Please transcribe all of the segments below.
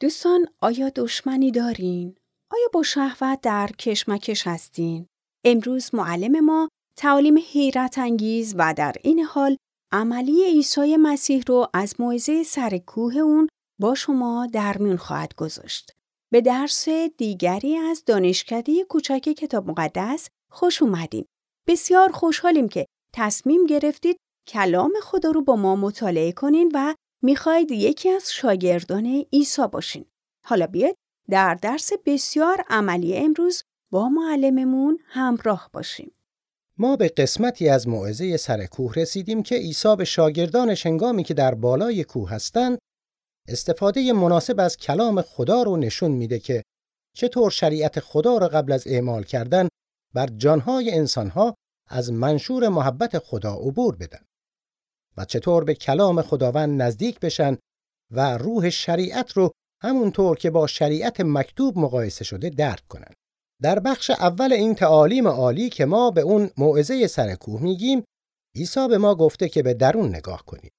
دوستان آیا دشمنی دارین؟ آیا با شهوت در کشمکش هستین؟ امروز معلم ما تعالیم حیرت انگیز و در این حال عملی عیسی مسیح رو از موعظه سر کوه اون با شما در میون خواهد گذاشت. به درس دیگری از دانشکده کوچک کتاب مقدس خوش اومدین. بسیار خوشحالیم که تصمیم گرفتید کلام خدا رو با ما مطالعه کنین و می‌خواید یکی از شاگردان عیسی باشین. حالا بیاید در درس بسیار عملی امروز با معلممون همراه باشیم. ما به قسمتی از موعظه سر کوه رسیدیم که عیسی به شاگردان شنگامی که در بالای کوه هستند استفاده مناسب از کلام خدا رو نشون میده که چطور شریعت خدا را قبل از اعمال کردن بر جانهای انسانها از منشور محبت خدا عبور بدن و چطور به کلام خداوند نزدیک بشن و روح شریعت رو همونطور که با شریعت مکتوب مقایسه شده درک کنن. در بخش اول این تعالیم عالی که ما به اون موعظه سر کوه میگیم عیسی به ما گفته که به درون نگاه کنید.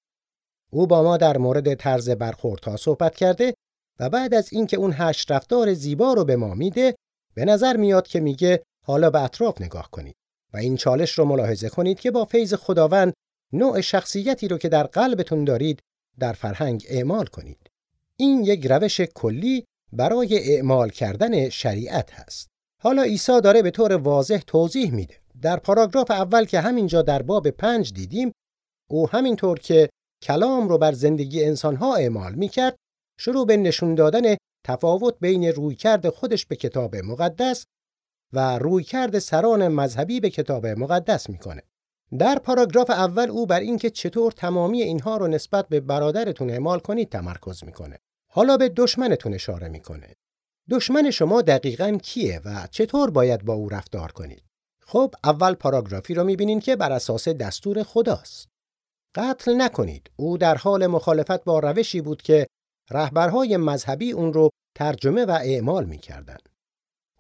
او با ما در مورد طرز برخوردها صحبت کرده و بعد از اینکه اون هشت رفتار زیبا رو به ما میده به نظر میاد که میگه حالا به اطراف نگاه کنید و این چالش رو ملاحظه کنید که با فیض خداوند نوع شخصیتی رو که در قلبتون دارید در فرهنگ اعمال کنید. این یک روش کلی برای اعمال کردن شریعت هست. حالا عیسی داره به طور واضح توضیح میده. در پاراگراف اول که همینجا در باب پنج دیدیم او همینطور که کلام رو بر زندگی انسانها اعمال می‌کرد شروع به نشون دادن تفاوت بین رویکرد خودش به کتاب مقدس و رویکرد سران مذهبی به کتاب مقدس می‌کنه. در پاراگراف اول او بر اینکه چطور تمامی اینها رو نسبت به برادرتون اعمال کنید تمرکز می‌کنه. حالا به دشمنتون اشاره می‌کنه. دشمن شما دقیقا کیه و چطور باید با او رفتار کنید؟ خب اول پاراگرافی رو می‌بینین که بر اساس دستور خداست. قتل نکنید. او در حال مخالفت با روشی بود که رهبرهای مذهبی اون رو ترجمه و اعمال می‌کردند.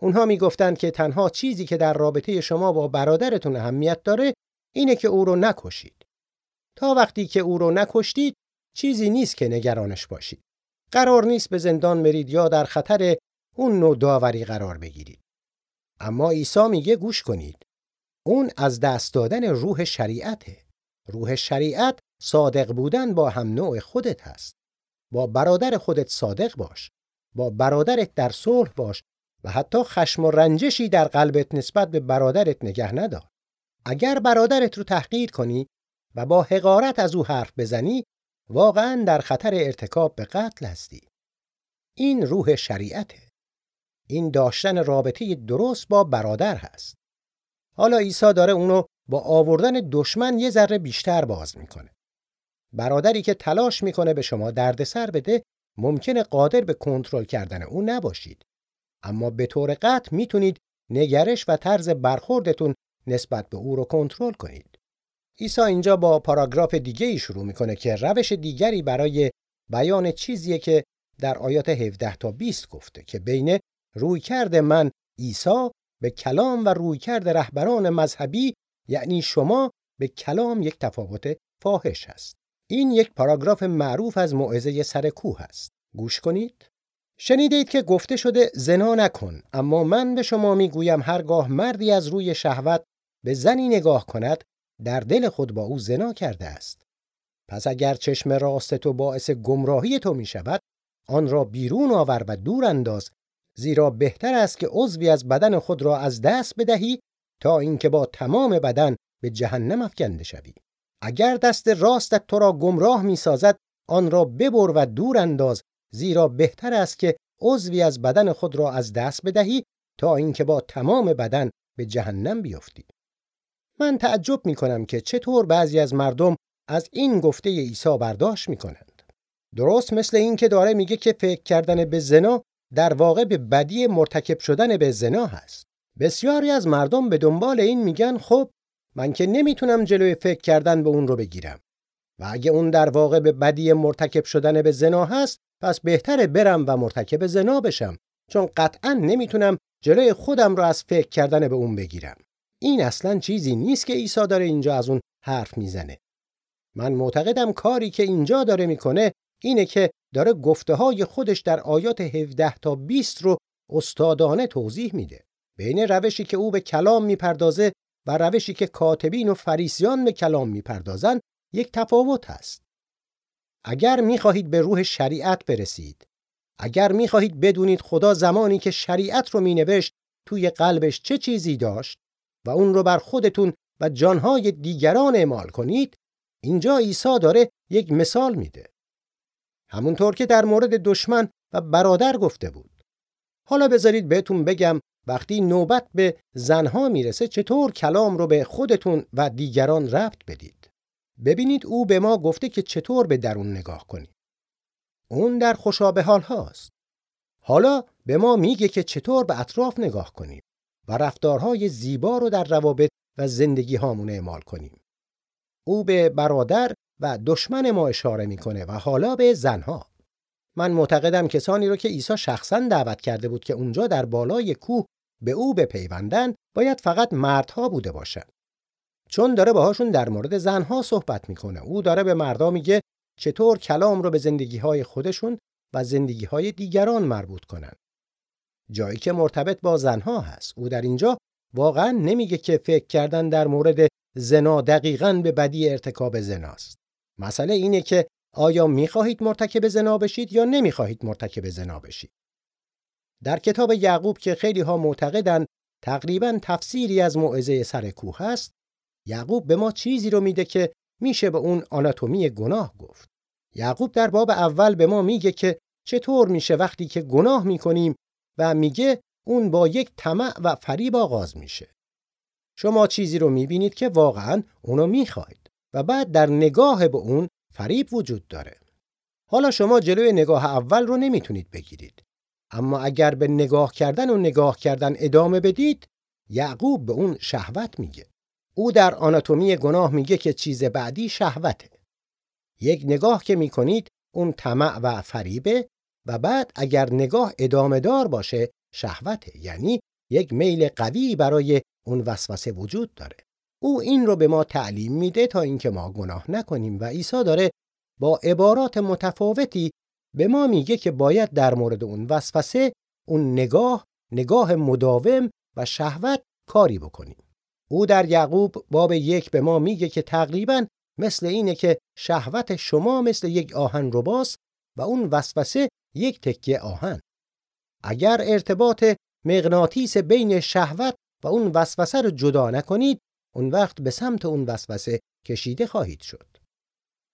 اونها می‌گفتند که تنها چیزی که در رابطه شما با برادرتون اهمیت داره اینه که او رو نکشید. تا وقتی که او رو نکشتید چیزی نیست که نگرانش باشید. قرار نیست به زندان برید یا در خطر اون نوع داوری قرار بگیرید. اما عیسی میگه گوش کنید. اون از دست دادن روح شریعته. روح شریعت صادق بودن با هم نوع خودت هست. با برادر خودت صادق باش. با برادرت در صلح باش و حتی خشم و رنجشی در قلبت نسبت به برادرت نگه ندار. اگر برادرت رو تحقیر کنی و با حقارت از او حرف بزنی واقعا در خطر ارتکاب به قتل هستی. این روح شریعته. این داشتن رابطه درست با برادر هست. حالا عیسی داره اونو با آوردن دشمن یه ذره بیشتر باز می‌کنه. برادری که تلاش می‌کنه به شما دردسر بده ممکنه قادر به کنترل کردن او نباشید. اما به طور قطع می‌تونید نگرش و طرز برخوردتون نسبت به او رو کنترل کنید. عیسی اینجا با پاراگراف دیگه ای شروع می‌کنه که روش دیگری برای بیان چیزیه که در آیات 17 تا 20 گفته که بین رویکرد من عیسی به کلام و رویکرد رهبران مذهبی یعنی شما به کلام یک تفاوت فاحش است. این یک پاراگراف معروف از موعظه سر کوه است. گوش کنید. شنیدید که گفته شده زنا نکن اما من به شما می‌گویم هرگاه مردی از روی شهوت به زنی نگاه کند در دل خود با او زنا کرده است. پس اگر چشم راست تو باعث گمراهی تو می شود آن را بیرون آور و دور انداز زیرا بهتر است که عضوی از بدن خود را از دست بدهی تا اینکه با تمام بدن به جهنم افکنده شوی. اگر دست راستت تو را گمراه می سازد آن را ببر و دور انداز زیرا بهتر است که عضوی از بدن خود را از دست بدهی تا اینکه با تمام بدن به جهنم بیفتی من تعجب می کنم که چطور بعضی از مردم از این گفته عیسی برداشت می کنند. درست مثل این که داره میگه که فکر کردن به زنا در واقع به بدی مرتکب شدن به زنا هست. بسیاری از مردم به دنبال این میگن خب من که نمی‌تونم جلوی فکر کردن به اون رو بگیرم و اگه اون در واقع به بدی مرتکب شدن به زنا هست پس بهتره برم و مرتکب زنا بشم چون قطعا نمی‌تونم جلوی خودم رو از فکر کردن به اون بگیرم. این اصلا چیزی نیست که عیسی داره اینجا از اون حرف می‌زنه. من معتقدم کاری که اینجا داره می‌کنه اینه که داره گفته های خودش در آیات 17 تا 20 رو استادانه توضیح میده. بین روشی که او به کلام می‌پردازه و روشی که کاتبین و فریسیان به کلام می‌پردازن یک تفاوت هست. اگر می‌خواهید به روح شریعت برسید، اگر می‌خواهید بدونید خدا زمانی که شریعت رو مینوشت توی قلبش چه چیزی داشت و اون رو بر خودتون و جانهای دیگران اعمال کنید، اینجا عیسی داره یک مثال میده. همونطور که در مورد دشمن و برادر گفته بود. حالا بذارید بهتون بگم وقتی نوبت به زنها می‌رسه چطور کلام رو به خودتون و دیگران ربط بدید. ببینید او به ما گفته که چطور به درون نگاه کنیم. اون در خوشابه حال هاست. حالا به ما میگه که چطور به اطراف نگاه کنیم و رفتارهای زیبا رو در روابط و زندگی هامون اعمال کنیم. او به برادر و دشمن ما اشاره می‌کنه و حالا به زنها. من معتقدم کسانی رو که عیسی شخصا دعوت کرده بود که اونجا در بالای کوه به او بپیوندن باید فقط مردها بوده باشن. چون داره باهاشون در مورد زنها صحبت می‌کنه. او داره به مردا میگه چطور کلام رو به زندگی های خودشون و زندگی های دیگران مربوط کنن. جایی که مرتبط با زنها هست. او در اینجا واقعا نمیگه که فکر کردن در مورد زنا دقیقا به بدی ارتکاب زناست. مسئله اینه که آیا می‌خواهید مرتکب زنا بشید یا نمی‌خواهید مرتکب زنا بشید؟ در کتاب یعقوب که خیلی ها معتقدند تقریبا تفسیری از موعظه سر کوه هست، یعقوب به ما چیزی رو میده که میشه به اون آناتومی گناه گفت. یعقوب در باب اول به ما میگه که چطور میشه وقتی که گناه می‌کنیم و میگه اون با یک طمع و فریب آغاز میشه. شما چیزی رو می‌بینید که واقعا اونو می‌خواید و بعد در نگاه به اون فریب وجود داره. حالا شما جلوی نگاه اول رو نمی‌تونید بگیرید. اما اگر به نگاه کردن و نگاه کردن ادامه بدید، یعقوب به اون شهوت میگه. او در آناتومی گناه میگه که چیز بعدی شهوته. یک نگاه که می‌کنید اون طمع و فریبه و بعد اگر نگاه ادامه دار باشه شهوته یعنی یک میل قوی برای اون وسوسه وجود داره. او این رو به ما تعلیم میده تا اینکه ما گناه نکنیم و عیسی داره با عبارات متفاوتی به ما میگه که باید در مورد اون وسوسه اون نگاه نگاه مداوم و شهوت کاری بکنیم او در یعقوب باب یک به ما میگه که تقریبا مثل اینه که شهوت شما مثل یک آهن رباس و اون وسوسه یک تکه آهن اگر ارتباط مغناطیس بین شهوت و اون وسوسه رو جدا نکنید اون وقت به سمت اون وسوسه کشیده خواهید شد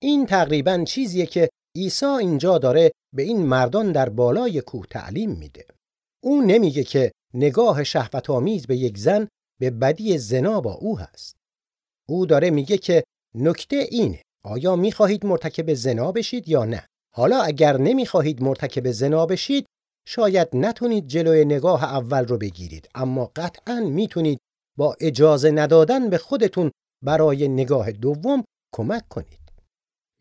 این تقریبا چیزیه که عیسی اینجا داره به این مردان در بالای کوه تعلیم میده. او نمیگه که نگاه شهوت آمیز به یک زن به بدی زنا با او هست. او داره میگه که نکته اینه آیا می‌خواهید مرتکب زنا بشید یا نه؟ حالا اگر نمی‌خواهید مرتکب زنا بشید شاید نتونید جلوی نگاه اول رو بگیرید اما قطعا می‌تونید با اجازه ندادن به خودتون برای نگاه دوم کمک کنید.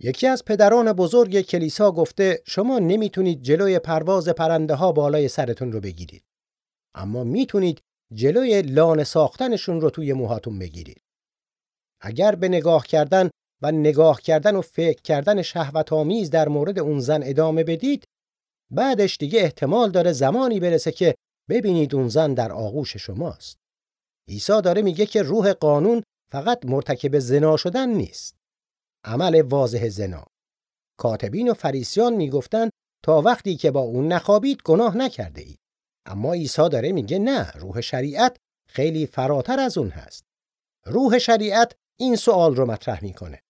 یکی از پدران بزرگ کلیسا گفته شما نمی‌تونید جلوی پرواز پرنده ها بالای سرتون رو بگیرید. اما می‌تونید جلوی لانه ساختنشون رو توی موهاتون بگیرید. اگر به نگاه کردن و نگاه کردن و فکر کردن شهوت آمیز در مورد اون زن ادامه بدید، بعدش دیگه احتمال داره زمانی برسه که ببینید اون زن در آغوش شماست. عیسی داره میگه که روح قانون فقط مرتکب زنا شدن نیست. عمل واضح زنا کاتبین و فریسیان می‌گفتند تا وقتی که با اون نخوابید گناه نکرده اید اما عیسی داره میگه نه روح شریعت خیلی فراتر از اون هست. روح شریعت این سوال رو مطرح می‌کنه.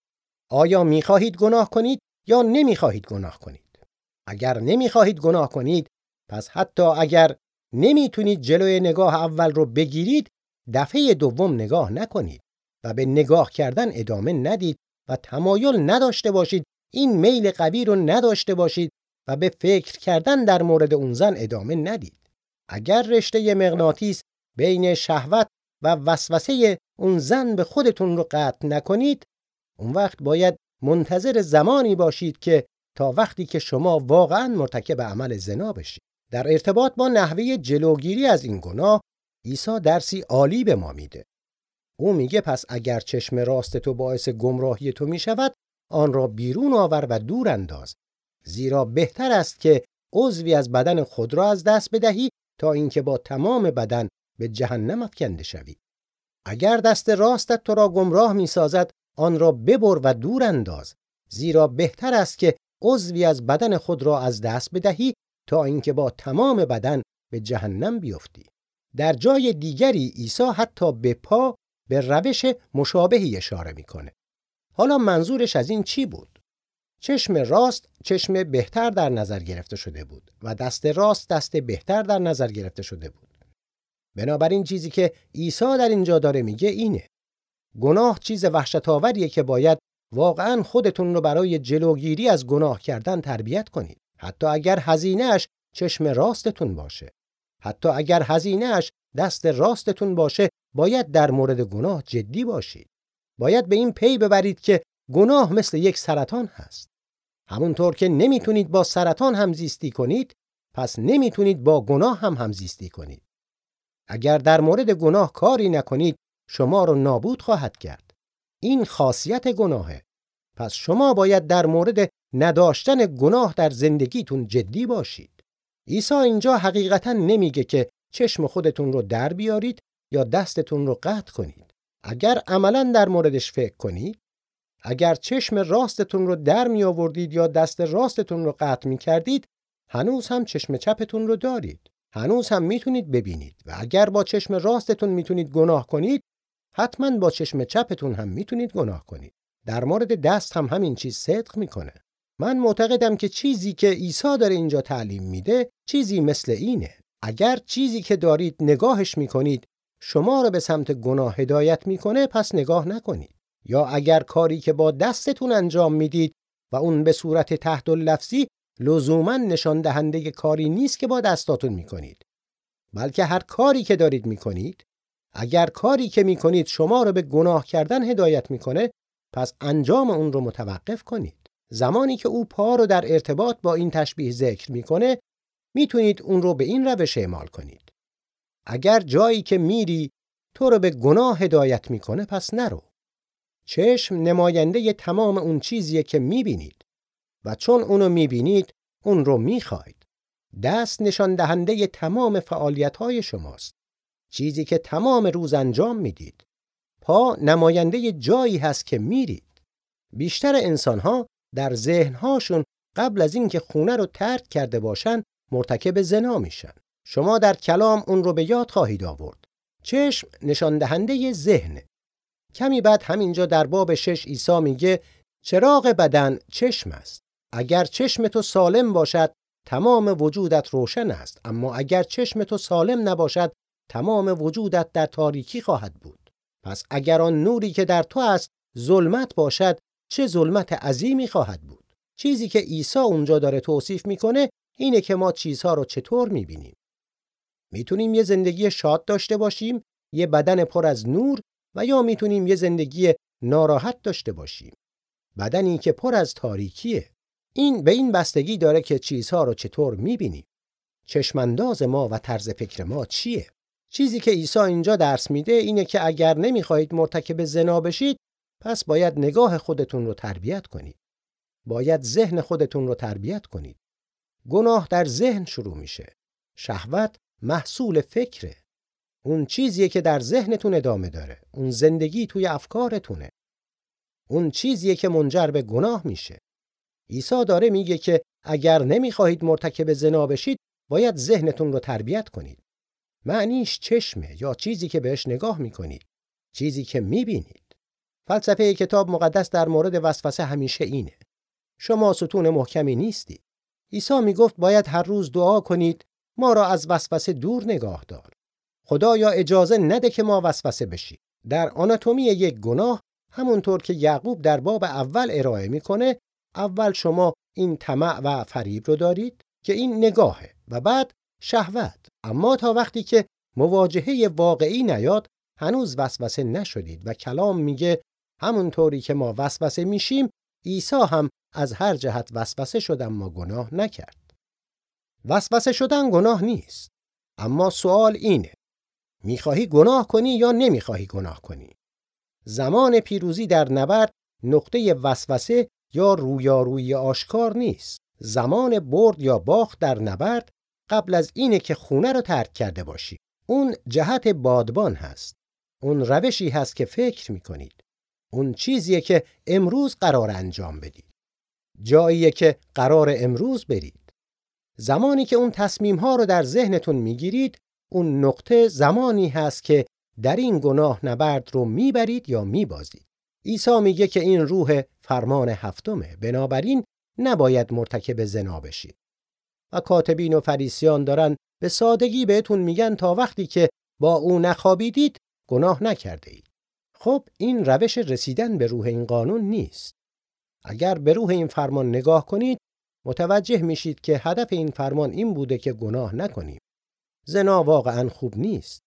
آیا می‌خواهید گناه کنید یا نمی‌خواهید گناه کنید؟ اگر نمی‌خواهید گناه کنید پس حتی اگر نمی‌تونید جلوی نگاه اول رو بگیرید دفعه دوم نگاه نکنید و به نگاه کردن ادامه ندید و تمایل نداشته باشید این میل قوی رو نداشته باشید و به فکر کردن در مورد اون زن ادامه ندید. اگر رشته مغناطیس بین شهوت و وسوسه اون زن به خودتون رو قطع نکنید اون وقت باید منتظر زمانی باشید که تا وقتی که شما واقعا مرتکب عمل زنا بشید. در ارتباط با نحوه جلوگیری از این گناه عیسی درسی عالی به ما میده. او میگه پس اگر چشم راست تو باعث گمراهی تو می‌شود آن را بیرون آور و دور انداز. زیرا بهتر است که عضوی از بدن خود را از دست بدهی تا اینکه با تمام بدن به جهنم افکنده شوی. اگر دست راستت تو را گمراه می سازد آن را ببر و دور انداز. زیرا بهتر است که عضوی از بدن خود را از دست بدهی تا اینکه با تمام بدن به جهنم بیفتی. در جای دیگری عیسی حتی به پا به روش مشابهی اشاره می‌کنه. حالا منظورش از این چی بود؟ چشم راست چشم بهتر در نظر گرفته شده بود و دست راست دست بهتر در نظر گرفته شده بود. بنابراین چیزی که عیسی در اینجا داره میگه اینه. گناه چیز وحشت که باید واقعا خودتون رو برای جلوگیری از گناه کردن تربیت کنید. حتی اگر هزینهش چشم راستتون باشه. حتی اگر هزینهش دست راستتون باشه باید در مورد گناه جدی باشید. باید به این پی ببرید که گناه مثل یک سرطان هست. همونطور که نمی‌تونید با سرطان همزیستی کنید پس نمی‌تونید با گناه هم همزیستی کنید. اگر در مورد گناه کاری نکنید شما رو نابود خواهد کرد. این خاصیت گناهه. پس شما باید در مورد نداشتن گناه در زندگیتون جدی باشید. عیسی اینجا حقیقتا نمیگه که چشم خودتون رو در بیارید یا دستتون رو قطع کنید. اگر عملا در موردش فکر کنید اگر چشم راستتون رو در می آوردید یا دست راستتون رو قطع می کردید هنوز هم چشم چپتون رو دارید. هنوز هم می‌تونید ببینید. و اگر با چشم راستتون می‌تونید گناه کنید حتما با چشم چپتون هم می‌تونید گناه کنید. در مورد دست هم همین چیز صدق می‌کنه. من معتقدم که چیزی که عیسی داره اینجا تعلیم میده چیزی مثل اینه. اگر چیزی که دارید نگاهش می‌کنید شما رو به سمت گناه هدایت می‌کنه پس نگاه نکنید. یا اگر کاری که با دستتون انجام می‌دید و اون به صورت تحت لفظی لزوما نشان دهنده کاری نیست که با دستاتون می‌کنید بلکه هر کاری که دارید می‌کنید اگر کاری که می‌کنید شما رو به گناه کردن هدایت می‌کنه پس انجام اون رو متوقف کنید. زمانی که او پا رو در ارتباط با این تشبیه ذکر می‌کنه می‌تونید اون رو به این روش اعمال کنید. اگر جایی که میری تو رو به گناه هدایت می‌کنه پس نرو. چشم نماینده تمام اون چیزیه که می‌بینید. و چون اونو می‌بینید اون رو می‌خواید. دست نشان دهنده تمام فعالیت های شماست. چیزی که تمام روز انجام می‌دید. پا نماینده جایی هست که میرید. بیشتر انسان ها در ذهنهاشون قبل از اینکه خونه رو ترک کرده باشن مرتکب زنا میشن. شما در کلام اون رو به یاد خواهید آورد. چشم نشان دهنده ذهنه. کمی بعد همینجا در باب شش عیسی میگه چراغ بدن چشم است. اگر چشم تو سالم باشد تمام وجودت روشن است. اما اگر چشم تو سالم نباشد تمام وجودت در تاریکی خواهد بود. پس اگر آن نوری که در تو است ظلمت باشد چه ظلمت عظیمی خواهد بود؟ چیزی که عیسی اونجا داره توصیف می‌کنه اینه که ما چیزها رو چطور می‌بینیم. می‌تونیم یه زندگی شاد داشته باشیم یه بدن پر از نور و یا می‌تونیم یه زندگی ناراحت داشته باشیم بدنی که پر از تاریکیه این به این بستگی داره که چیزها رو چطور می‌بینیم چشمانداز ما و طرز فکر ما چیه چیزی که عیسی اینجا درس میده اینه که اگر نمی‌خواهید مرتکب زنا بشید پس باید نگاه خودتون رو تربیت کنید. باید ذهن خودتون رو تربیت کنید. گناه در ذهن شروع میشه. شهوت محصول فکره. اون چیزیه که در ذهنتون ادامه داره. اون زندگی توی افکارتونه. اون چیزیه که منجر به گناه میشه. عیسی داره میگه که اگر نمی‌خواهید مرتکب زنا بشید باید ذهنتون رو تربیت کنید. معنیش چشمه یا چیزی که بهش نگاه می‌کنید. چیزی که می‌بینید. فلسفه کتاب مقدس در مورد وسوسه همیشه اینه. شما ستون محکمی نیستید. عیسی می گفت باید هر روز دعا کنید ما را از وسوسه دور نگاه دار. خدایا اجازه نده که ما وسوسه بشیم. در آناتومی یک گناه همونطور که یعقوب در باب اول ارائه می‌کنه اول شما این طمع و فریب رو دارید که این نگاهه و بعد شهوت اما تا وقتی که مواجهه واقعی نیاد هنوز وسوسه نشدید و کلام میگه همونطوری که ما وسوسه میشیم عیسی هم از هر جهت وسوسه شد اما گناه نکرد. وسوسه شدن گناه نیست. اما سوال اینه. می‌خواهی گناه کنی یا نمی‌خواهی گناه کنی؟ زمان پیروزی در نبرد نقطه وسوسه یا رویارویی آشکار نیست. زمان برد یا باخت در نبرد قبل از اینه که خونه رو ترک کرده باشی. اون جهت بادبان هست. اون روشی هست که فکر می‌کنید. اون چیزیه که امروز قرار انجام بدید. جاییه که قرار امروز برید. زمانی که اون تصمیم ها رو در ذهنتون می‌گیرید اون نقطه زمانی هست که در این گناه نبرد رو می‌برید یا میبازید. عیسی میگه که این روح فرمان هفتمه بنابراین نباید مرتکب زنا بشید. و کاتبین و فریسیان دارن به سادگی بهتون میگن تا وقتی که با او نخوابیدید گناه نکرده اید. خب این روش رسیدن به روح این قانون نیست. اگر به روح این فرمان نگاه کنید متوجه میشید که هدف این فرمان این بوده که گناه نکنیم. زنا واقعا خوب نیست.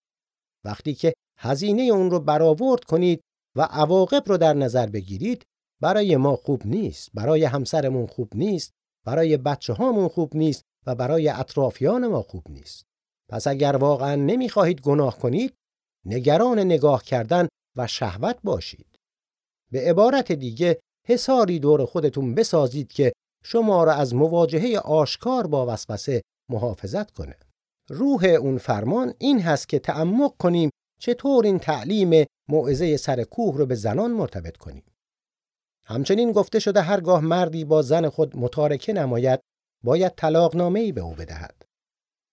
وقتی که هزینه اون رو برآورد کنید و عواقب رو در نظر بگیرید برای ما خوب نیست، برای همسرمون خوب نیست، برای بچه هامون خوب نیست و برای اطرافیان ما خوب نیست. پس اگر واقعا نمی‌خواهید گناه کنید، نگران نگاه کردن و شهوت باشید. به عبارت دیگه حساری دور خودتون بسازید که شما را از مواجهه آشکار با وسوسه محافظت کنه. روح اون فرمان این هست که تعمق کنیم چطور این تعلیم موعظه سر کوه رو به زنان مرتبط کنیم. همچنین گفته شده هرگاه مردی با زن خود متارکه نماید باید طلاق ای به او بدهد.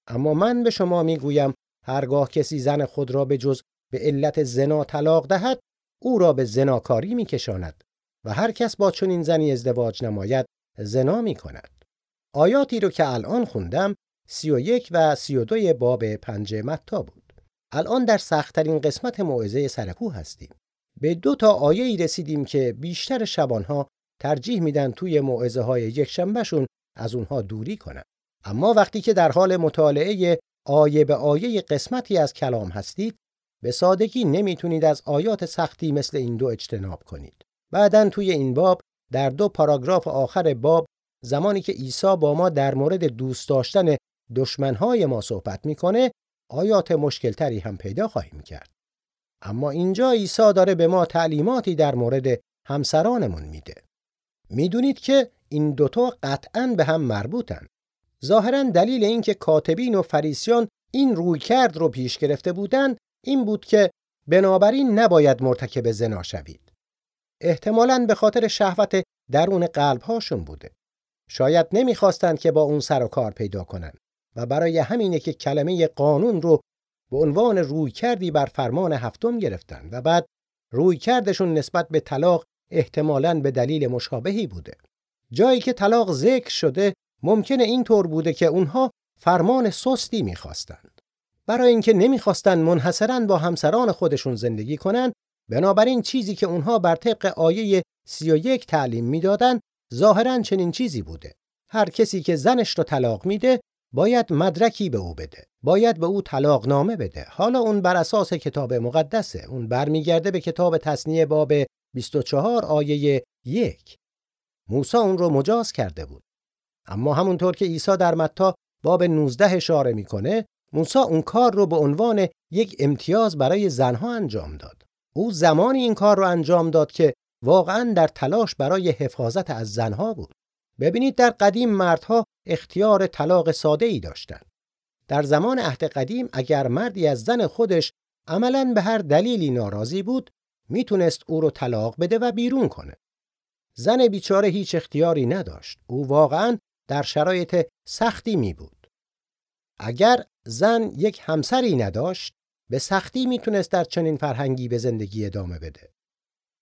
اما من به شما می‌گویم هرگاه کسی زن خود را به جز به علت زنا طلاق دهد او را به زناکاری میکشاند و هر کس با چنین زنی ازدواج نماید زنا می کند. آیاتی رو که الان خوندم سی و یک و سی و دوی باب پنج متا بود. الان در سختترین قسمت موعظه سرکو هستیم. به دو تا آیه ای رسیدیم که بیشتر شبانها ترجیح میدن توی موعظه های یک شنبهشون از اونها دوری کنن. اما وقتی که در حال مطالعه آیه به آیه قسمتی از کلام هستید به سادگی نمی‌تونید از آیات سختی مثل این دو اجتناب کنید. بعدا توی این باب در دو پاراگراف آخر باب زمانی که عیسی با ما در مورد دوست داشتن دشمنهای ما صحبت می‌کنه آیات مشکلتری هم پیدا خواهیم کرد. اما اینجا عیسی داره به ما تعلیماتی در مورد همسرانمون میده. می‌دونید که این دوتا قطعا به هم مربوطن. ظاهرا دلیل اینکه کاتبین و فریسیان این روی کرد رو پیش گرفته بودن این بود که بنابراین نباید مرتکب زنا شوید. احتمالاً به خاطر شهوت درون قلبهاشون بوده. شاید نمی‌خواستند که با اون سر و کار پیدا کنن و برای همینه که کلمه قانون رو به عنوان روی کردی بر فرمان هفتم گرفتن و بعد روی کردشون نسبت به طلاق احتمالاً به دلیل مشابهی بوده. جایی که طلاق ذکر شده ممکنه اینطور بوده که اونها فرمان سستی می‌خواستند. برای اینکه نمی‌خواستند منحصرا با همسران خودشون زندگی کنند بنابراین چیزی که اونها بر طبق آیه 31 تعلیم می‌دادند ظاهرا چنین چیزی بوده هر کسی که زنش رو طلاق میده باید مدرکی به او بده. باید به او طلاق نامه بده. حالا اون بر اساس کتاب مقدسه. اون برمیگرده به کتاب تصنیه باب 24 آیه 1 موسی اون رو مجاز کرده بود. اما همونطور که عیسی در متا باب 19 اشاره می‌کنه موسی اون کار رو به عنوان یک امتیاز برای زنها انجام داد. او زمانی این کار رو انجام داد که واقعا در تلاش برای حفاظت از زنها بود. ببینید در قدیم مردها اختیار طلاق ساده ای داشتند. در زمان عهد قدیم اگر مردی از زن خودش عملا به هر دلیلی ناراضی بود می‌تونست او رو طلاق بده و بیرون کنه. زن بیچاره هیچ اختیاری نداشت. او واقعا در شرایط سختی می بود. اگر زن یک همسری نداشت به سختی می‌تونست در چنین فرهنگی به زندگی ادامه بده.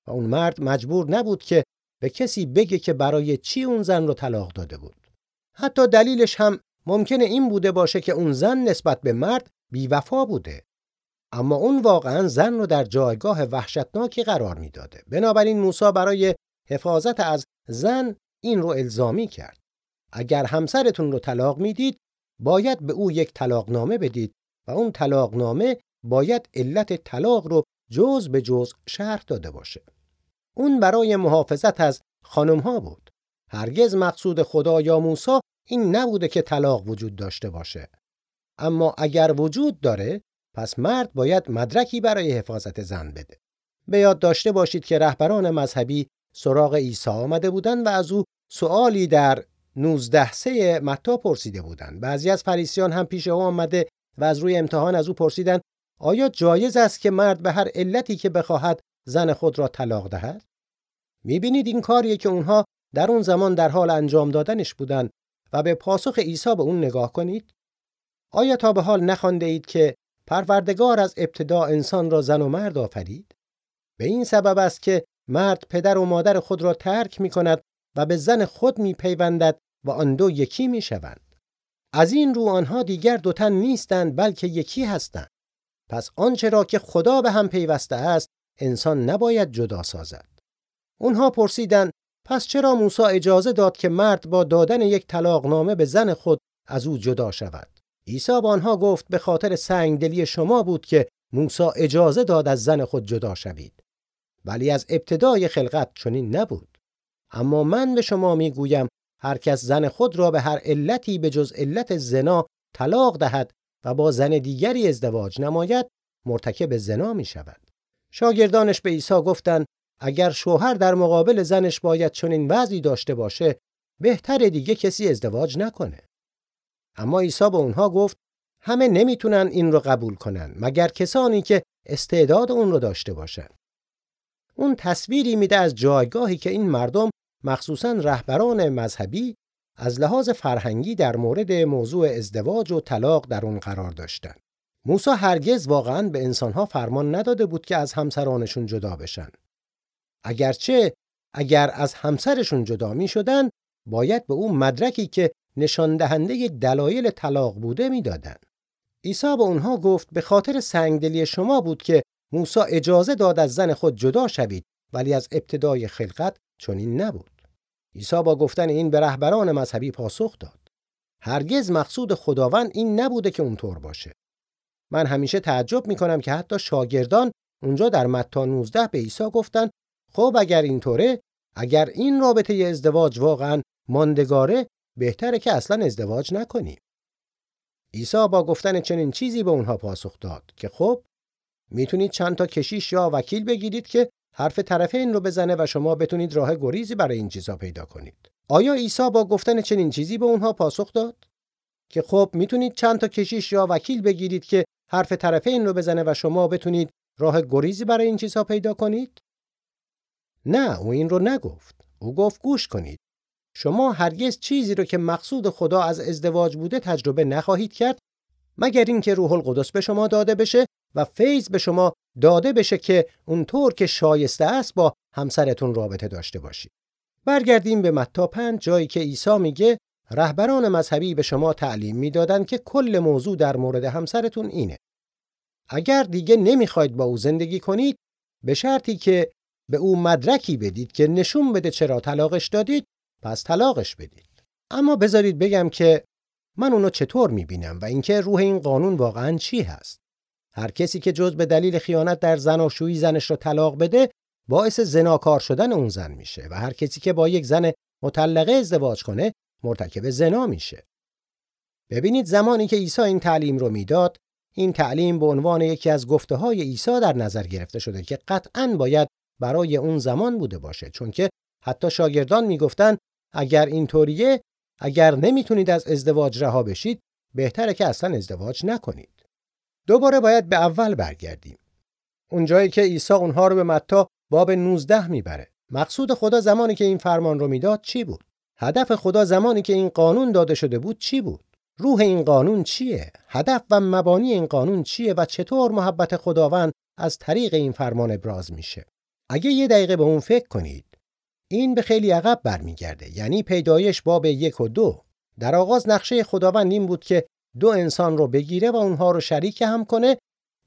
و اون مرد مجبور نبود که به کسی بگه که برای چی اون زن رو طلاق داده بود. حتی دلیلش هم ممکنه این بوده باشه که اون زن نسبت به مرد بیوفا بوده. اما اون واقعا زن رو در جایگاه وحشتناکی قرار می‌داده. بنابراین موسی برای حفاظت از زن این رو الزامی کرد. اگر همسرتون رو طلاق می‌دید باید به او یک طلاقنامه بدید و اون طلاقنامه باید علت طلاق رو جز به جز شرح داده باشه. اون برای محافظت از خانم ها بود. هرگز مقصود خدا یا موسی این نبوده که طلاق وجود داشته باشه. اما اگر وجود داره پس مرد باید مدرکی برای حفاظت زن بده. به یاد داشته باشید که رهبران مذهبی سراغ عیسی آمده بودند و از او سوالی در 19 سه متا پرسیده بودند. بعضی از فریسیان هم پیش او آمده و از روی امتحان از او پرسیدند آیا جایز است که مرد به هر علتی که بخواهد زن خود را طلاق دهد؟ می‌بینید این کاریه که اونها در اون زمان در حال انجام دادنش بودند و به پاسخ عیسی به اون نگاه کنید. آیا تا به حال نخوانده اید که پروردگار از ابتدا انسان را زن و مرد آفرید؟ به این سبب است که مرد پدر و مادر خود را ترک می کند و به زن خود می پیوندد و آن دو یکی می شوند. از این رو آنها دیگر دو تن نیستند بلکه یکی هستند. پس آنچه را که خدا به هم پیوسته است انسان نباید جدا سازد. اونها پرسیدند پس چرا موسی اجازه داد که مرد با دادن یک طلاقنامه به زن خود از او جدا شود؟ عیسی به آنها گفت به خاطر سنگدلی شما بود که موسی اجازه داد از زن خود جدا شوید. ولی از ابتدای خلقت چنین نبود. اما من به شما می‌گویم هر کس زن خود را به هر علتی به جز علت زنا طلاق دهد و با زن دیگری ازدواج نماید مرتکب زنا می شود. شاگردانش به عیسی گفتند اگر شوهر در مقابل زنش باید چنین وضعی داشته باشه بهتر دیگه کسی ازدواج نکنه. اما عیسی به اونها گفت همه نمی‌تونن این رو قبول کنن مگر کسانی که استعداد اون رو داشته باشن. اون تصویری میده از جایگاهی که این مردم مخصوصا رهبران مذهبی از لحاظ فرهنگی در مورد موضوع ازدواج و طلاق در اون قرار داشتن. موسی هرگز واقعا به انسانها فرمان نداده بود که از همسرانشون جدا بشن. اگرچه اگر از همسرشون جدا می شدن باید به اون مدرکی که نشان دهنده دلایل طلاق بوده می‌دادن. عیسی به اونها گفت به خاطر سنگدلی شما بود که موسی اجازه داد از زن خود جدا شوید ولی از ابتدای خلقت چنین نبود. عیسی با گفتن این به رهبران مذهبی پاسخ داد. هرگز مقصود خداوند این نبوده که اونطور باشه. من همیشه تعجب می‌کنم که حتی شاگردان اونجا در متی 19 به عیسی گفتن خب اگر اینطوره اگر این رابطه ازدواج واقعا ماندگاره بهتره که اصلا ازدواج نکنیم. عیسی با گفتن چنین چیزی به اونها پاسخ داد که خب می‌تونید چند تا کشیش یا وکیل بگیرید که حرف طرفین رو بزنه و شما بتونید راه گریزی برای این چیزا پیدا کنید. آیا عیسی با گفتن چنین چیزی به اونها پاسخ داد؟ که خب می‌تونید چند تا کشیش یا وکیل بگیرید که حرف طرفین رو بزنه و شما بتونید راه گریزی برای این چیزها پیدا کنید؟ نه او این رو نگفت. او گفت گوش کنید. شما هرگز چیزی رو که مقصود خدا از ازدواج بوده تجربه نخواهید کرد مگر اینکه روح القدس به شما داده بشه و فیض به شما داده بشه که اونطور که شایسته است با همسرتون رابطه داشته باشید. برگردیم به متا 5 جایی که عیسی میگه رهبران مذهبی به شما تعلیم می‌دادند که کل موضوع در مورد همسرتون اینه. اگر دیگه نمی‌خواید با او زندگی کنید به شرطی که به او مدرکی بدید که نشون بده چرا طلاقش دادید پس طلاقش بدید. اما بذارید بگم که من اونو چطور می‌بینم و اینکه روح این قانون واقعا چی هست. هر کسی که جز به دلیل خیانت در زناشویی زنش رو طلاق بده باعث زناکار شدن اون زن میشه و هر کسی که با یک زن مطلقه ازدواج کنه مرتکب زنا میشه. ببینید زمانی که عیسی این تعلیم رو می‌داد این تعلیم به عنوان یکی از گفته های عیسی در نظر گرفته شده که قطعا باید برای اون زمان بوده باشه. چون که حتی شاگردان می‌گفتند اگر اینطوریه اگر نمی‌تونید از ازدواج رها بشید بهتره که اصلا ازدواج نکنید. دوباره باید به اول برگردیم. اونجایی که عیسی اونها رو به متا باب 19 می‌بره. مقصود خدا زمانی که این فرمان رو می‌داد چی بود؟ هدف خدا زمانی که این قانون داده شده بود چی بود؟ روح این قانون چیه؟ هدف و مبانی این قانون چیه و چطور محبت خداوند از طریق این فرمان ابراز میشه؟ اگه یه دقیقه به اون فکر کنید این به خیلی عقب برمیگرده یعنی پیدایش باب یک و دو در آغاز نقشه خداوند این بود که دو انسان رو بگیره و اونها رو شریک هم کنه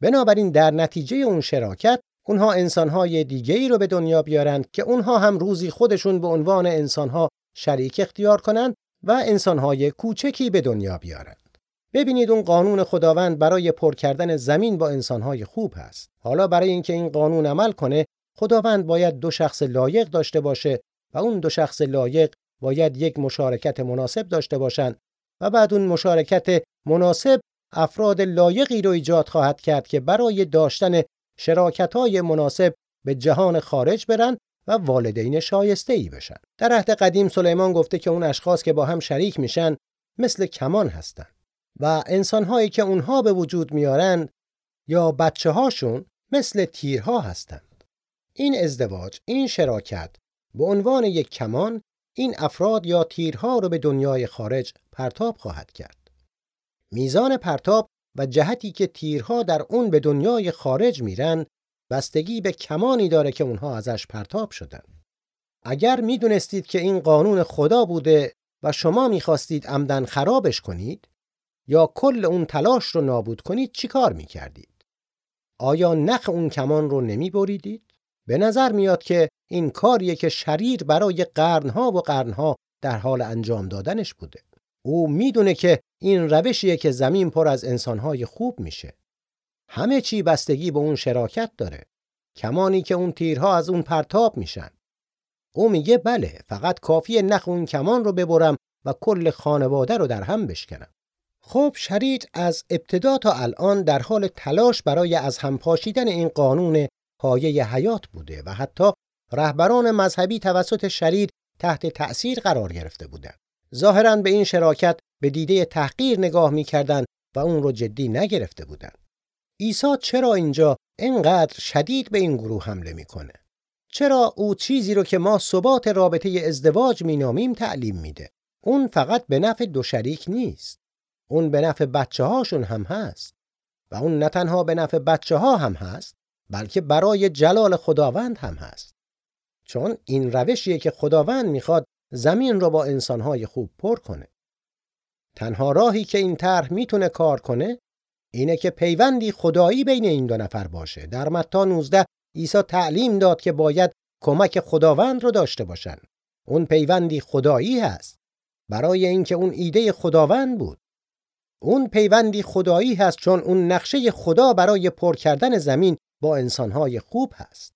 بنابراین در نتیجه اون شراکت اونها انسانهای دیگه ای رو به دنیا بیارند که اونها هم روزی خودشون به عنوان انسانها شریک اختیار کنند و انسانهای کوچکی به دنیا بیارند. ببینید اون قانون خداوند برای پر کردن زمین با انسانهای خوب هست. حالا برای اینکه این قانون عمل کنه خداوند باید دو شخص لایق داشته باشه و اون دو شخص لایق باید یک مشارکت مناسب داشته باشند و بعد اون مشارکت مناسب افراد لایقی رو ایجاد خواهد کرد که برای داشتن شراکت های مناسب به جهان خارج برن و والدین شایسته ای بشن. در عهد قدیم سلیمان گفته که اون اشخاص که با هم شریک میشن مثل کمان هستند و انسانهایی که اونها به وجود میارن یا بچه هاشون مثل تیرها هستند. این ازدواج، این شراکت به عنوان یک کمان این افراد یا تیرها رو به دنیای خارج پرتاب خواهد کرد. میزان پرتاب و جهتی که تیرها در اون به دنیای خارج میرن بستگی به کمانی داره که اونها ازش پرتاب شدن. اگر می‌دونستید که این قانون خدا بوده و شما می‌خواستید عمدن خرابش کنید یا کل اون تلاش رو نابود کنید چیکار می‌کردید؟ آیا نخ اون کمان رو نمی بریدید؟ به نظر میاد که این کاریه که شریر برای قرنها و قرنها در حال انجام دادنش بوده. او می‌دونه که این روشیه که زمین پر از انسانهای خوب میشه. همه چی بستگی به اون شراکت داره. کمانی که اون تیرها از اون پرتاب میشن. او میگه بله فقط کافیه نخ اون کمان رو ببرم و کل خانواده رو در هم بشکنم. خب شریر از ابتدا تا الان در حال تلاش برای از هم پاشیدن این قانون پایه حیات بوده و حتی رهبران مذهبی توسط شریر تحت تأثیر قرار گرفته بودند. ظاهرا به این شراکت به دیده تحقیر نگاه می‌کردند و اون رو جدی نگرفته بودند. عیسی چرا اینجا اینقدر شدید به این گروه حمله می‌کنه؟ چرا او چیزی رو که ما ثبات رابطه ازدواج مینامیم تعلیم میده؟ اون فقط به نفع دو شریک نیست. اون به نفع بچه هاشون هم هست. و اون نه تنها به نفع بچه ها هم هست بلکه برای جلال خداوند هم هست. چون این روشیه که خداوند می‌خواد زمین رو با انسانهای خوب پر کنه. تنها راهی که این طرح می‌تونه کار کنه اینه که پیوندی خدایی بین این دو نفر باشه. در متا 19 عیسی تعلیم داد که باید کمک خداوند رو داشته باشن. اون پیوندی خدایی هست. برای اینکه اون ایده خداوند بود. اون پیوندی خدایی هست چون اون نقشه خدا برای پر کردن زمین با انسانهای خوب هست.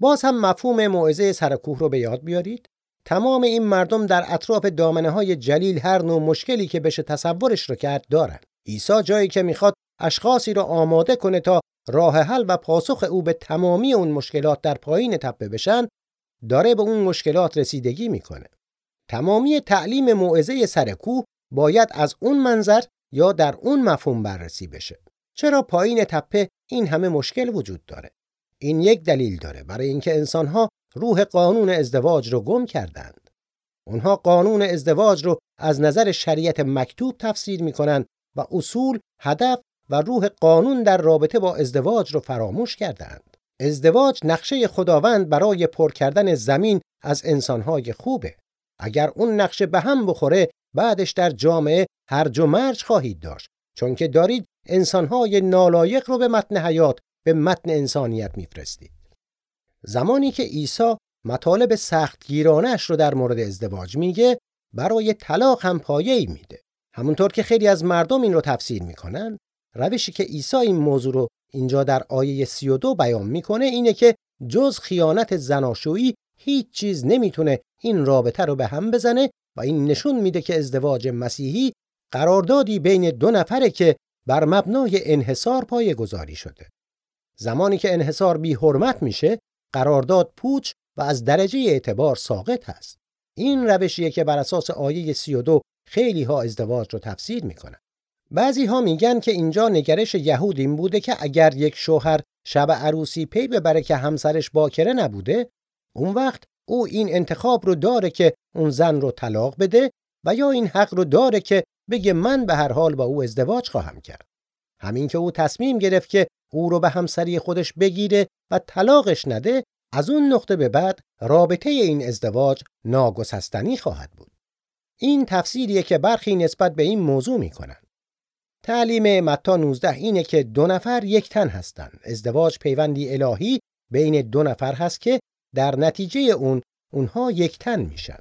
باز هم مفهوم موعظه سرکوه رو به یاد بیارید. تمام این مردم در اطراف دامنه های جلیل هر نوع مشکلی که بشه تصورش رو کرد دارن. عیسی جایی که می‌خواد اشخاصی را آماده کنه تا راه حل و پاسخ او به تمامی اون مشکلات در پایین تپه بشن داره به اون مشکلات رسیدگی می‌کنه. تمامی تعلیم موعظه سرکوه باید از اون منظر یا در اون مفهوم بررسی بشه. چرا پایین تپه این همه مشکل وجود داره؟ این یک دلیل داره برای اینکه انسانها روح قانون ازدواج رو گم کردند. اونها قانون ازدواج رو از نظر شریعت مکتوب تفسیر می‌کنن و اصول، هدف و روح قانون در رابطه با ازدواج رو فراموش کردند. ازدواج نقشه خداوند برای پر کردن زمین از انسانهای خوبه. اگر اون نقشه به هم بخوره بعدش در جامعه هرج و مرج خواهید داشت چون که دارید انسانهای نالایق رو به متن حیات به متن انسانیت میفرستید. زمانی که عیسی مطالب سختگیرانش رو در مورد ازدواج میگه برای طلاق هم پایه‌ای میده. همونطور که خیلی از مردم این رو تفسیر می‌کنن روشی که عیسی این موضوع رو اینجا در آیه 32 بیان می‌کنه اینه که جز خیانت زناشویی هیچ چیز نمی‌تونه این رابطه رو به هم بزنه و این نشون میده که ازدواج مسیحی قراردادی بین دو نفره که بر مبنای انحصار پایه گذاری شده. زمانی که انحصار بی حرمت میشه قرارداد پوچ و از درجه اعتبار ساقط هست. این روشیه که بر اساس آیه 32 خیلی ها ازدواج رو تفسیر می‌کنن. بعضی ها میگن که اینجا نگرش یهود این بوده که اگر یک شوهر شب عروسی پی ببره که همسرش باکره نبوده اون وقت او این انتخاب رو داره که اون زن رو طلاق بده و یا این حق رو داره که بگه من به هر حال با او ازدواج خواهم کرد. همین که او تصمیم گرفت که او رو به همسری خودش بگیره و طلاقش نده از اون نقطه به بعد رابطه این ازدواج ناگسستنی خواهد بود. این تفسیریه که برخی نسبت به این موضوع می‌کنن. تعلیم متا 19 اینه که دو نفر یک تن هستند. ازدواج پیوندی الهی بین دو نفر هست که در نتیجه اون اونها یک تن میشن.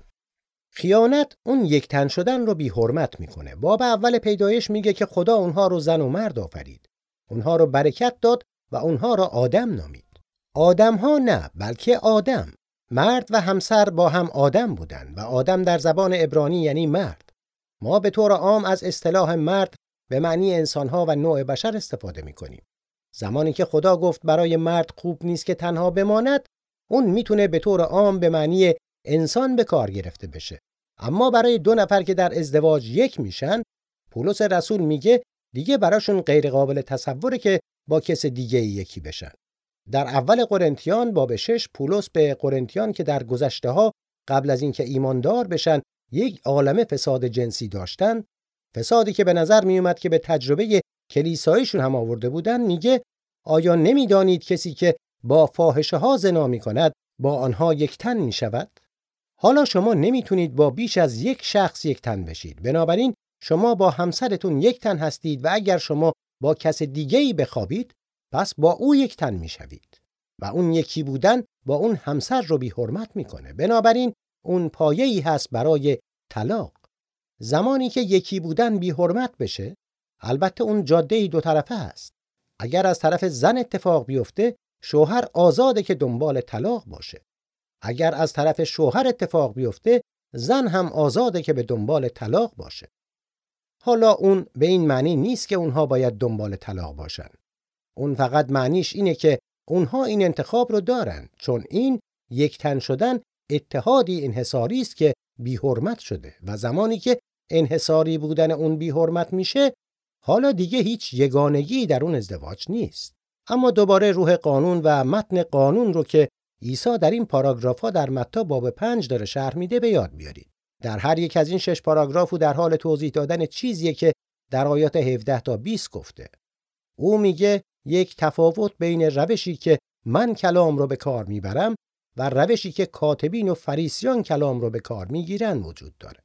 خیانت اون یک تن شدن رو بی حرمت می‌کنه. باب اول پیدایش میگه که خدا اونها رو زن و مرد آفرید. اونها رو برکت داد و اونها را آدم نامید. آدم ها نه بلکه آدم. مرد و همسر با هم آدم بودند و آدم در زبان عبرانی یعنی مرد. ما به طور عام از اصطلاح مرد به معنی انسانها و نوع بشر استفاده می کنیم. زمانی که خدا گفت برای مرد خوب نیست که تنها بماند، اون می‌تونه به طور عام به معنی انسان به کار گرفته بشه. اما برای دو نفر که در ازدواج یک میشن پولس رسول میگه دیگه براشون غیر قابل تصوره که با کس دیگه یکی بشن. در اول قرنتیان باب 6 پولس به قرنتیان که در گذشته ها قبل از اینکه ایماندار بشن یک عالمه فساد جنسی داشتن. فسادی که به نظر می اومد که به تجربه کلیسایشون هم آورده بودن میگه آیا نمی‌دانید کسی که با فاحشه ها زنا می کند با آنها یک تن می شود؟ حالا شما نمی‌تونید با بیش از یک شخص یک تن بشید. بنابراین شما با همسرتون یک تن هستید و اگر شما با کس دیگه ای بخوابید پس با او یک تن می‌شوید و اون یکی بودن با اون همسر رو بی حرمت می‌کنه. بنابراین اون پایه‌ای هست برای طلاق. زمانی که یکی بودن بی حرمت بشه البته اون جاده دو طرفه است. اگر از طرف زن اتفاق بیفته شوهر آزاده که دنبال طلاق باشه. اگر از طرف شوهر اتفاق بیفته زن هم آزاده که به دنبال طلاق باشه. حالا اون به این معنی نیست که اونها باید دنبال طلاق باشن. اون فقط معنیش اینه که اونها این انتخاب رو دارن چون این یک تن شدن اتحادی انحصاری است که بیحرمت شده و زمانی که انحصاری بودن اون بیحرمت میشه حالا دیگه هیچ یگانگی در اون ازدواج نیست. اما دوباره روح قانون و متن قانون رو که عیسی در این پاراگراف ها در متا باب پنج داره شرح میده به یاد بیارید. در هر یک از این شش پاراگراف در حال توضیح دادن چیزیه که در آیات 17 تا 20 گفته. او میگه یک تفاوت بین روشی که من کلام رو به کار می‌برم و روشی که کاتبین و فریسیان کلام رو به کار می‌گیرن وجود داره.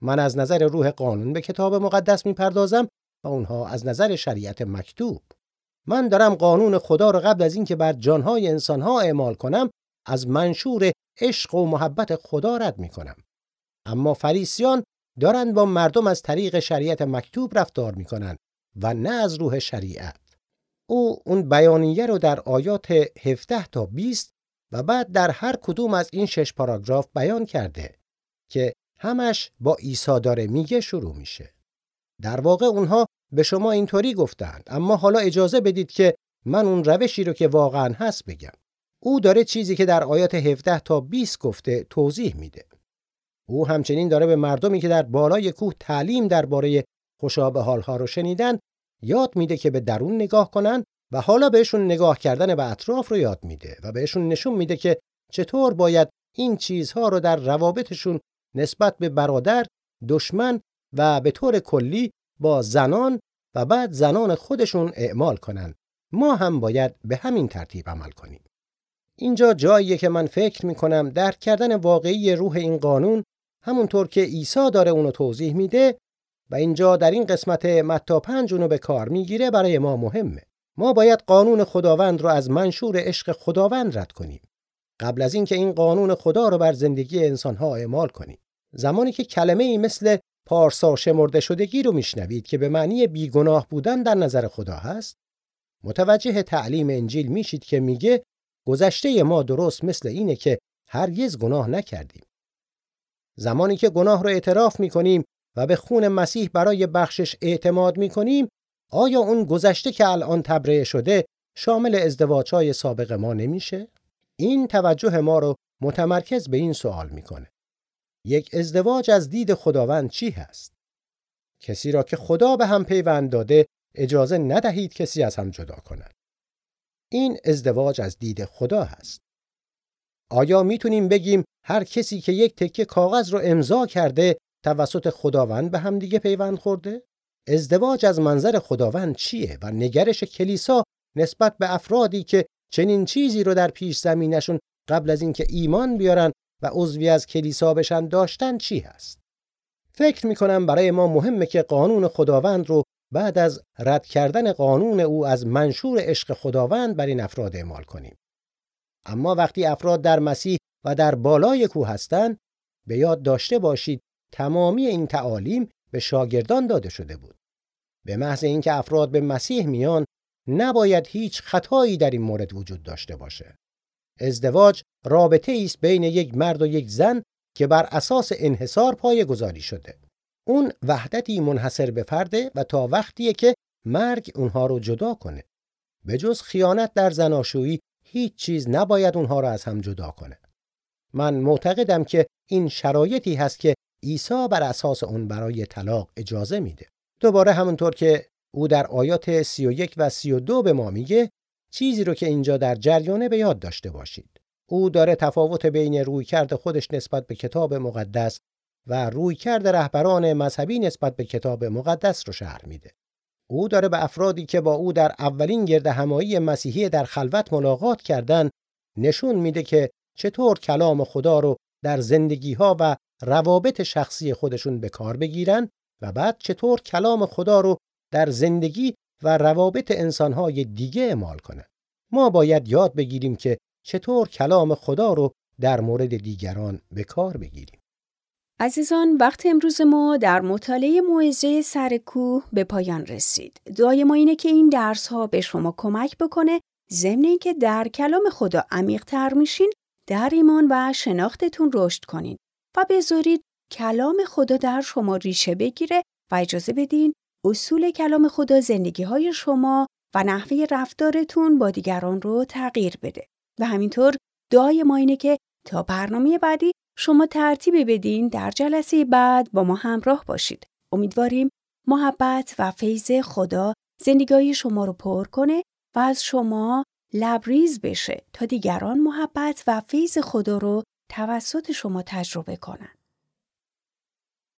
من از نظر روح قانون به کتاب مقدس می‌پردازم و اونها از نظر شریعت مکتوب. من دارم قانون خدا رو قبل از اینکه بر جانهای انسانها اعمال کنم از منشور عشق و محبت خدا رد می‌کنم. اما فریسیان دارند با مردم از طریق شریعت مکتوب رفتار می‌کنن و نه از روح شریعت. او اون بیانیه رو در آیات 17 تا 20 و بعد در هر کدوم از این شش پاراگراف بیان کرده که همش با عیسی داره میگه شروع میشه. در واقع اونها به شما اینطوری گفتند اما حالا اجازه بدید که من اون روشی رو که واقعا هست بگم. او داره چیزی که در آیات 17 تا 20 گفته توضیح میده. او همچنین داره به مردمی که در بالای کوه تعلیم درباره خوشابه حالها رو شنیدن یاد میده که به درون نگاه کنن و حالا بهشون نگاه کردن به اطراف رو یاد میده و بهشون نشون میده که چطور باید این چیزها رو در روابطشون نسبت به برادر، دشمن و به طور کلی با زنان و بعد زنان خودشون اعمال کنن. ما هم باید به همین ترتیب عمل کنیم. اینجا جاییه که من فکر می‌کنم درک کردن واقعی روح این قانون همونطور که عیسی داره اونو توضیح میده و اینجا در این قسمت متا پنج اونو به کار می‌گیره برای ما مهمه. ما باید قانون خداوند رو از منشور عشق خداوند رد کنیم. قبل از اینکه این قانون خدا رو بر زندگی انسانها اعمال کنیم. زمانی که کلمه ای مثل پارسا شمرده شدگی رو میشنوید که به معنی بیگناه بودن در نظر خدا هست، متوجه تعلیم انجیل میشید که میگه گذشته ما درست مثل اینه که هرگز گناه نکردیم. زمانی که گناه رو اعتراف می‌کنیم و به خون مسیح برای بخشش اعتماد می‌کنیم آیا اون گذشته که الان تبرئه شده شامل ازدواجهای سابق ما نمیشه؟ این توجه ما رو متمرکز به این سوال می‌کنه. یک ازدواج از دید خداوند چی هست؟ کسی را که خدا به هم پیوند داده اجازه ندهید کسی از هم جدا کند. این ازدواج از دید خدا هست. آیا می‌تونیم بگیم هر کسی که یک تکه کاغذ رو امضا کرده توسط خداوند به هم دیگه پیوند خورده؟ ازدواج از منظر خداوند چیه و نگرش کلیسا نسبت به افرادی که چنین چیزی رو در پیش زمینشون قبل از اینکه ایمان بیارن و عضوی از کلیسا بشن داشتن چی هست؟ فکر می کنم برای ما مهمه که قانون خداوند رو بعد از رد کردن قانون او از منشور عشق خداوند بر این افراد اعمال کنیم. اما وقتی افراد در مسیح و در بالای کوه هستند به یاد داشته باشید تمامی این تعالیم به شاگردان داده شده بود. به محض اینکه افراد به مسیح میان نباید هیچ خطایی در این مورد وجود داشته باشه. ازدواج رابطه است بین یک مرد و یک زن که بر اساس انحصار پای گذاری شده. اون وحدتی منحصر به فرده و تا وقتیه که مرگ اونها رو جدا کنه. به جز خیانت در زناشویی هیچ چیز نباید اونها را از هم جدا کنه. من معتقدم که این شرایطی هست که عیسی بر اساس اون برای طلاق اجازه میده. دوباره همونطور که او در آیات 31 و 32 به ما میگه چیزی رو که اینجا در جریانه به یاد داشته باشید. او داره تفاوت بین رویکرد خودش نسبت به کتاب مقدس و رویکرد رهبران مذهبی نسبت به کتاب مقدس رو شرح میده. او داره به افرادی که با او در اولین گرد همایی مسیحی در خلوت ملاقات کردن نشون میده که چطور کلام خدا رو در زندگی ها و روابط شخصی خودشون به کار بگیرن و بعد چطور کلام خدا رو در زندگی و روابط انسانهای دیگه اعمال کنن. ما باید یاد بگیریم که چطور کلام خدا رو در مورد دیگران به کار بگیریم. عزیزان وقت امروز ما در مطالعه موعظه سر کوه به پایان رسید. دعای ما اینه که این درس ها به شما کمک بکنه ضمن اینکه در کلام خدا عمیق تر میشین در ایمان و شناختتون رشد کنین و بذارید کلام خدا در شما ریشه بگیره و اجازه بدین اصول کلام خدا زندگی های شما و نحوه رفتارتون با دیگران رو تغییر بده. و همینطور دعای ما اینه که تا برنامه بعدی شما ترتیب بدین در جلسه بعد با ما همراه باشید. امیدواریم محبت و فیض خدا زندگی شما رو پر کنه و از شما لبریز بشه تا دیگران محبت و فیض خدا رو توسط شما تجربه کنند.